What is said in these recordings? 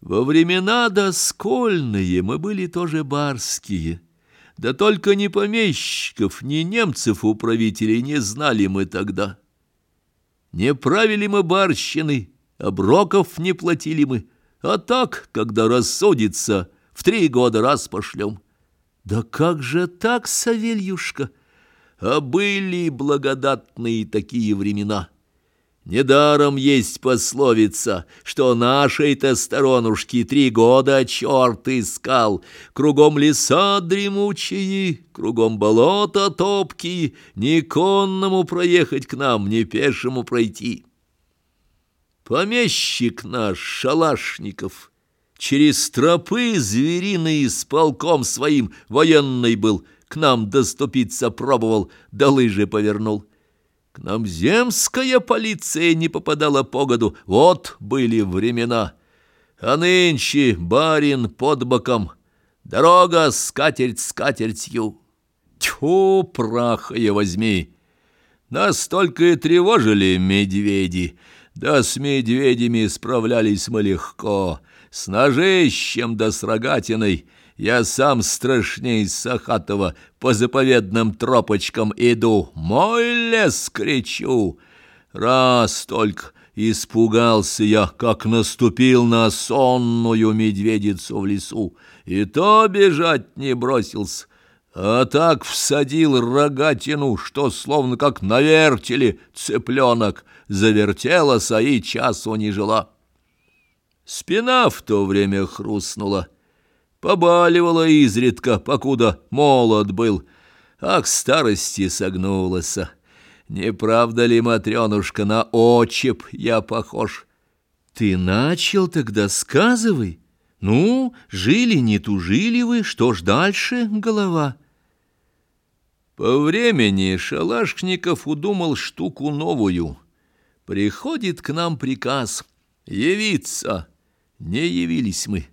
Во времена доскольные мы были тоже барские, да только ни помещиков, ни немцев управителей не знали мы тогда. Не правили мы барщины, оброков не платили мы, а так, когда рассудится, в три года раз пошлем. Да как же так, Савельюшка? А были благодатные такие времена. Недаром есть пословица, что нашей-то сторонушки три года черт искал. Кругом леса дремучие, кругом болота топкие, ни конному проехать к нам, ни пешему пройти. Помещик наш, Шалашников, через тропы звериные с полком своим военный был, к нам доступиться пробовал, да лыжи повернул. Нам земская полиция не попадала по году, вот были времена. А нынче барин под боком, дорога скатерть скатертью. Тьфу, я возьми! Нас только и тревожили медведи, да с медведями справлялись мы легко, с ножищем да с рогатиной — я сам страшней Сахатова по заповедным тропочкам иду. Мой лес кричу. Раз только испугался я, как наступил на сонную медведицу в лесу, и то бежать не бросился, а так всадил рогатину, что словно как на вертеле цыпленок завертелась, а и часу не жила. Спина в то время хрустнула, побаливала изредка, покуда молод был, а к старости согнулась. Не правда ли, Матренушка, на очеп я похож? Ты начал тогда, сказывай. Ну, жили, не тужили вы, что ж дальше, голова? По времени Шалашников удумал штуку новую. Приходит к нам приказ явиться. Не явились мы.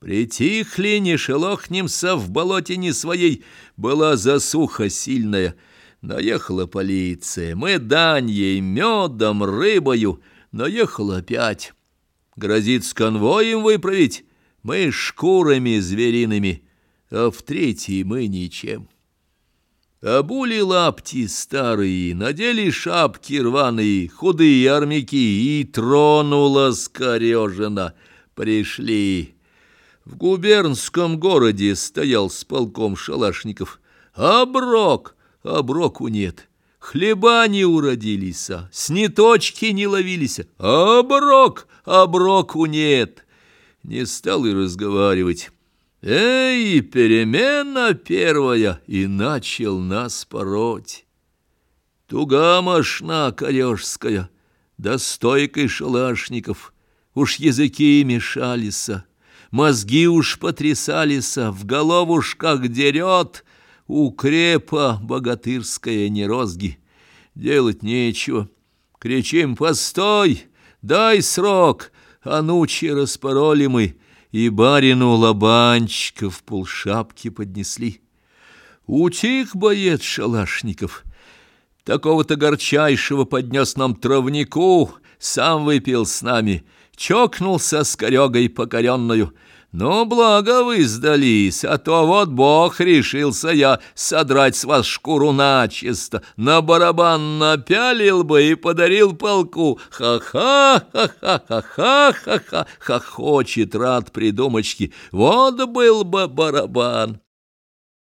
Притихли, не шелохнемся в болоте не своей, была засуха сильная. Наехала полиция, мы дань ей медом, рыбою, наехала опять. Грозит с конвоем выправить, мы шкурами звериными, а в третьей мы ничем. Обули лапти старые, надели шапки рваные, худые армяки, и тронула скорежена. Пришли... В губернском городе стоял с полком шалашников. Оброк, оброку нет. Хлеба не уродились, а сниточки не ловились. Оброк, оброку нет. Не стал и разговаривать. Эй, перемена первая, и начал нас пороть. Туга мошна корешская, да стойкой шалашников, уж языки мешались, мозги уж потрясались, в головушках дерет, укрепа богатырская нерозги. Делать нечего. Кричим «Постой! Дай срок!» А нучи распороли мы, и барину лобанчика в полшапки поднесли. Утих боец Шалашников. Такого-то горчайшего поднес нам травнику, сам выпил с нами — чокнулся с корегой покоренную. «Ну, благо вы сдались, а то вот Бог решился я содрать с вас шкуру начисто, на барабан напялил бы и подарил полку. Ха-ха-ха-ха-ха-ха-ха-ха!» Хохочет рад придумочки. «Вот был бы барабан!»